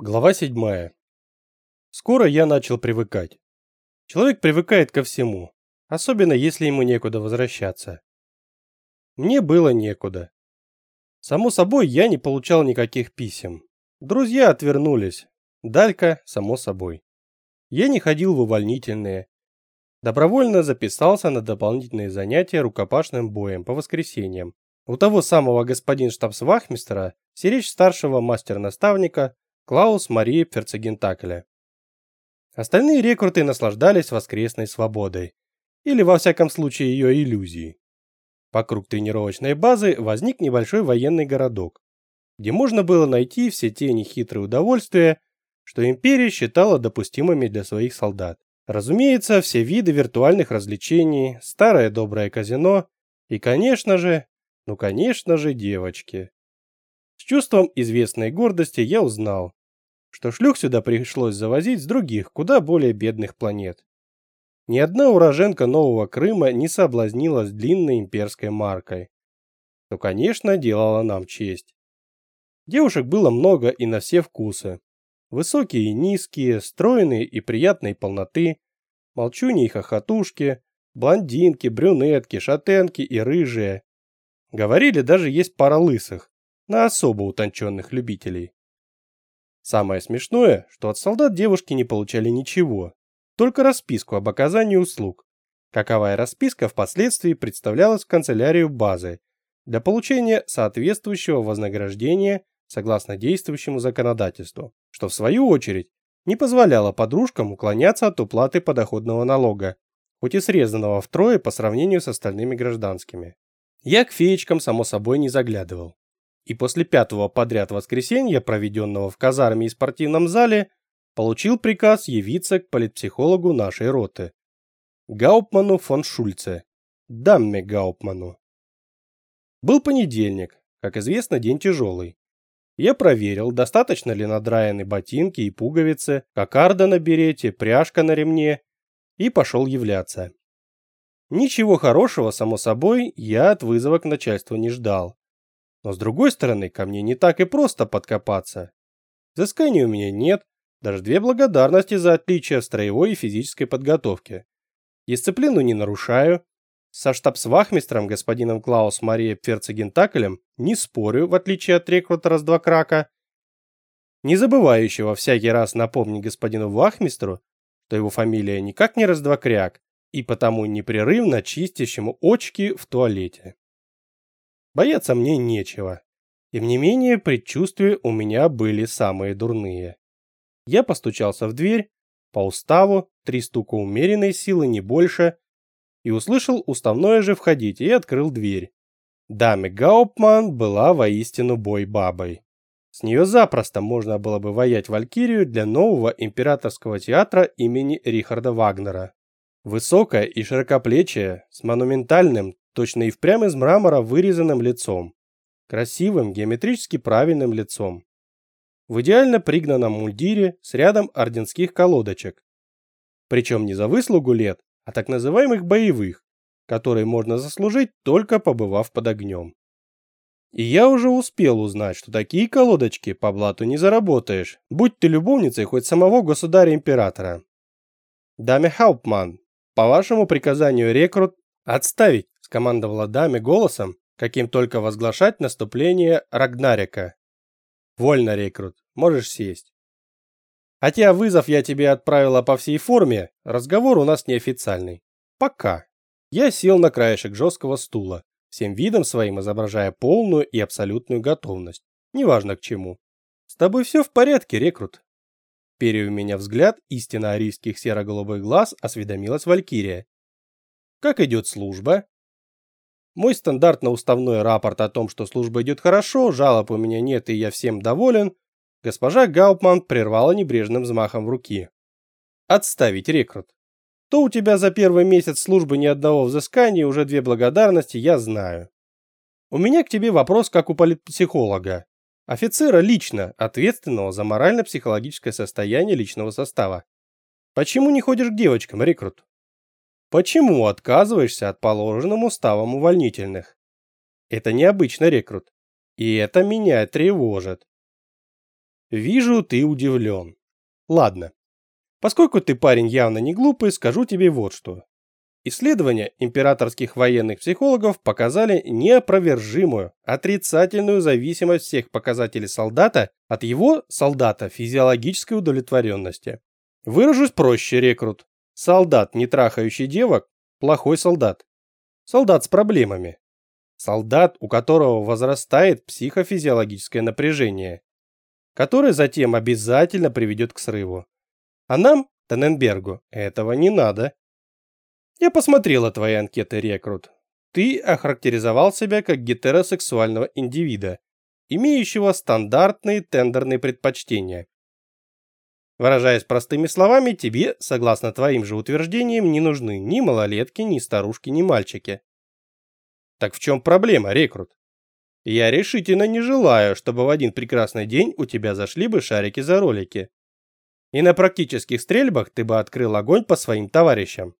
Глава 7. Скоро я начал привыкать. Человек привыкает ко всему, особенно если ему некуда возвращаться. Мне было некуда. Само собой, я не получал никаких писем. Друзья отвернулись. Далька, само собой. Я не ходил в увольнительные. Добровольно записался на дополнительные занятия рукопашным боем по воскресеньям. У того самого господин штабсвахмистера, сиречь старшего мастер-наставника, Клаус Марии Перцегентакеля. Остальные рекруты наслаждались воскресной свободой, или во всяком случае ее иллюзией. Вокруг тренировочной базы возник небольшой военный городок, где можно было найти все те нехитрые удовольствия, что империя считала допустимыми для своих солдат. Разумеется, все виды виртуальных развлечений, старое доброе казино и, конечно же, ну конечно же, девочки. С чувством известной гордости я узнал, что шлюх сюда пришлось завозить с других, куда более бедных планет. Ни одна уроженка Нового Крыма не соблазнилась длинной имперской маркой. Но, конечно, делала нам честь. Девушек было много и на все вкусы. Высокие и низкие, стройные и приятной полноты, молчуни и хохотушки, блондинки, брюнетки, шатенки и рыжие. Говорили, даже есть пара лысых, на особо утонченных любителей. Самое смешное, что от солдат девушки не получали ничего, только расписку об оказании услуг. Каковая расписка впоследствии представлялась в канцелярию базы для получения соответствующего вознаграждения согласно действующему законодательству, что в свою очередь не позволяло подружкам уклоняться от уплаты подоходного налога, хоть и срезанного втрое по сравнению с остальными гражданскими. Я к феечкам, само собой, не заглядывал и после пятого подряд воскресенья, проведенного в казарме и спортивном зале, получил приказ явиться к политпсихологу нашей роты. Гауптману фон Шульце. Дамме Гауптману. Был понедельник, как известно, день тяжелый. Я проверил, достаточно ли надраены ботинки и пуговицы, кокарда на берете, пряжка на ремне, и пошел являться. Ничего хорошего, само собой, я от вызова к начальству не ждал. Но с другой стороны, ко мне не так и просто подкопаться. Взысканий у меня нет, даже две благодарности за отличие в строевой и физической подготовке. Дисциплину не нарушаю. Со штабсвахмистром господином Клаус Мария Пферцегентакелем не спорю, в отличие от рекрутера с два крака. Не забывающего всякий раз напомнить господину вахмистру, что его фамилия никак не раздвокряк, и потому непрерывно чистящему очки в туалете. Бояться мне нечего. Тем не менее, предчувствия у меня были самые дурные. Я постучался в дверь, по уставу, три стука умеренной силы, не больше, и услышал уставное же входить и открыл дверь. Даме Гауптман была воистину бой-бабой. С нее запросто можно было бы воять Валькирию для нового императорского театра имени Рихарда Вагнера. Высокая и широкоплечая, с монументальным, точно и впрямь из мрамора вырезанным лицом. Красивым, геометрически правильным лицом. В идеально пригнанном мундире с рядом орденских колодочек. Причем не за выслугу лет, а так называемых боевых, которые можно заслужить только побывав под огнем. И я уже успел узнать, что такие колодочки по блату не заработаешь, будь ты любовницей хоть самого государя-императора. Даме Хауптман, по вашему приказанию рекрут отставить скомандовала даме голосом, каким только возглашать наступление Рагнарика. Вольно, рекрут, можешь сесть. Хотя вызов я тебе отправила по всей форме, разговор у нас неофициальный. Пока. Я сел на краешек жесткого стула, всем видом своим изображая полную и абсолютную готовность, неважно к чему. С тобой все в порядке, рекрут? Перев меня взгляд истинно арийских серо-голубых глаз, осведомилась Валькирия. Как идет служба? Мой стандартно-уставной рапорт о том, что служба идет хорошо, жалоб у меня нет и я всем доволен, госпожа Гаупман прервала небрежным взмахом руки. Отставить рекрут. То у тебя за первый месяц службы ни одного взыскания, уже две благодарности, я знаю. У меня к тебе вопрос как у политпсихолога. Офицера лично, ответственного за морально-психологическое состояние личного состава. Почему не ходишь к девочкам, рекрут? Почему отказываешься от положенным уставом увольнительных? Это необычно, рекрут. И это меня тревожит. Вижу, ты удивлен. Ладно. Поскольку ты парень явно не глупый, скажу тебе вот что. Исследования императорских военных психологов показали неопровержимую, отрицательную зависимость всех показателей солдата от его, солдата, физиологической удовлетворенности. Выражусь проще, рекрут. Солдат, не трахающий девок, плохой солдат. Солдат с проблемами. Солдат, у которого возрастает психофизиологическое напряжение, которое затем обязательно приведет к срыву. А нам, Тенненбергу, этого не надо. Я посмотрела твои анкеты, рекрут. Ты охарактеризовал себя как гетеросексуального индивида, имеющего стандартные тендерные предпочтения. Выражаясь простыми словами, тебе, согласно твоим же утверждениям, не нужны ни малолетки, ни старушки, ни мальчики. Так в чем проблема, рекрут? Я решительно не желаю, чтобы в один прекрасный день у тебя зашли бы шарики за ролики. И на практических стрельбах ты бы открыл огонь по своим товарищам.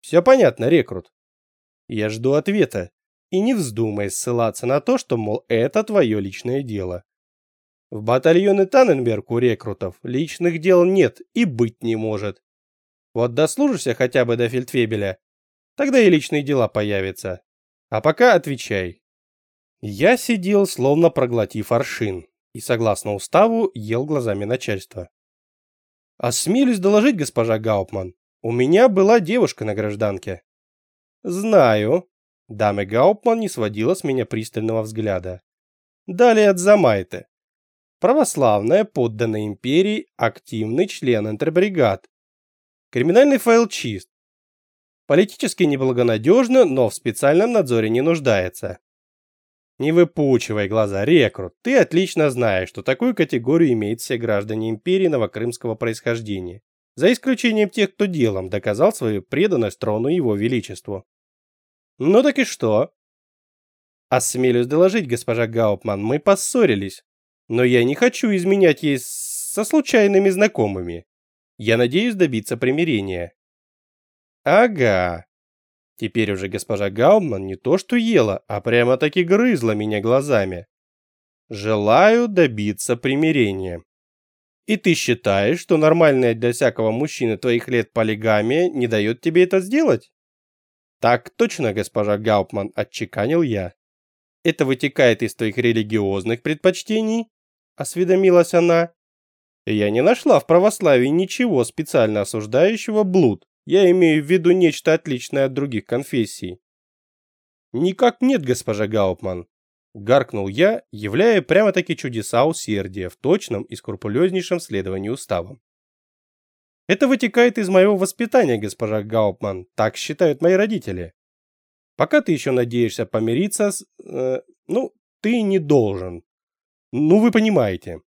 Все понятно, рекрут. Я жду ответа. И не вздумай ссылаться на то, что, мол, это твое личное дело. В батальоне Танненберг у рекрутов личных дел нет и быть не может. Вот дослужишься хотя бы до фельдфебеля, тогда и личные дела появятся. А пока отвечай. Я сидел, словно проглотив аршин, и, согласно уставу, ел глазами начальства. Осмелюсь доложить, госпожа Гауптман, у меня была девушка на гражданке. Знаю. Дама Гауптман не сводила с меня пристального взгляда. Далее от Замайты. Православная, подданная империи, активный член интербригад. Криминальный файл чист. Политически неблагонадежно, но в специальном надзоре не нуждается. Не выпучивай глаза, рекрут. Ты отлично знаешь, что такую категорию имеют все граждане империи новокрымского происхождения за исключением тех, кто делом доказал свою преданность трону его величеству. Ну так и что? Осмелюсь доложить, госпожа Гауптман, мы поссорились, но я не хочу изменять ей со случайными знакомыми. Я надеюсь добиться примирения. Ага. Теперь уже госпожа Гауптман не то что ела, а прямо-таки грызла меня глазами. Желаю добиться примирения. И ты считаешь, что нормальная для всякого мужчины твоих лет полигамия не дает тебе это сделать? Так точно, госпожа Гауптман, отчеканил я. Это вытекает из твоих религиозных предпочтений? Осведомилась она. Я не нашла в православии ничего специально осуждающего блуд. Я имею в виду нечто отличное от других конфессий. Никак нет, госпожа Гауптман. Гаркнул я, являя прямо-таки чудеса усердия в точном и скрупулезнейшем следовании уставам. Это вытекает из моего воспитания, госпожа Гауптман, так считают мои родители. Пока ты еще надеешься помириться с... Э, ну, ты не должен. Ну, вы понимаете.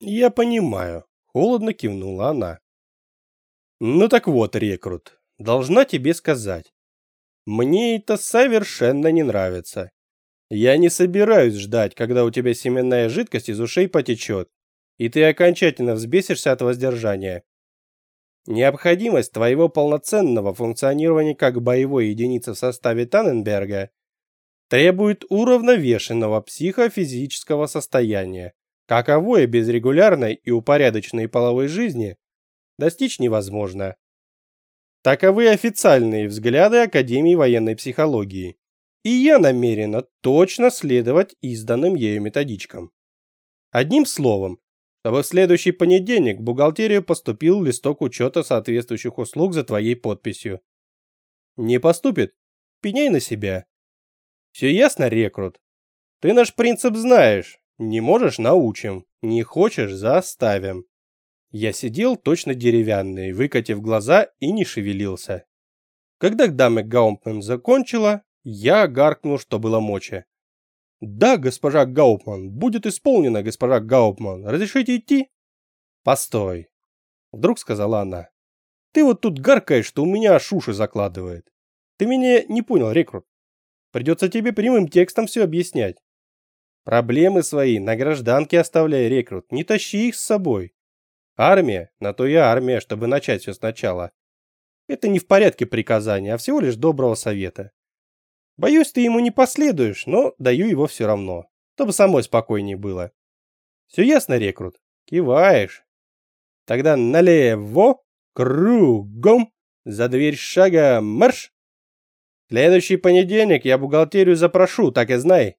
Я понимаю, холодно кивнула она. Ну так вот, рекрут, должна тебе сказать. Мне это совершенно не нравится. Я не собираюсь ждать, когда у тебя семенная жидкость из ушей потечет, и ты окончательно взбесишься от воздержания. Необходимость твоего полноценного функционирования как боевой единицы в составе Танненберга требует уравновешенного психофизического состояния, каковое без регулярной и упорядоченной половой жизни достичь невозможно. Таковы официальные взгляды Академии военной психологии и я намерена точно следовать изданным ею методичкам. Одним словом, чтобы в следующий понедельник в бухгалтерию поступил листок учета соответствующих услуг за твоей подписью. Не поступит? Пеняй на себя. Все ясно, рекрут? Ты наш принцип знаешь. Не можешь – научим. Не хочешь – заставим. Я сидел точно деревянный, выкатив глаза и не шевелился. Когда дама Гаумпмен закончила, я гаркнул, что было мочи. «Да, госпожа Гаупман, будет исполнено, госпожа Гаупман. Разрешите идти?» «Постой», — вдруг сказала она. «Ты вот тут гаркаешь, что у меня аж уши закладывает. Ты меня не понял, рекрут. Придется тебе прямым текстом все объяснять. Проблемы свои на гражданке оставляй, рекрут, не тащи их с собой. Армия, на то и армия, чтобы начать все сначала. Это не в порядке приказания, а всего лишь доброго совета. Боюсь, ты ему не последуешь, но даю его все равно, чтобы самой спокойнее было. Все ясно, рекрут? Киваешь. Тогда налево, кругом, за дверь шага марш. Следующий понедельник я бухгалтерию запрошу, так и знай.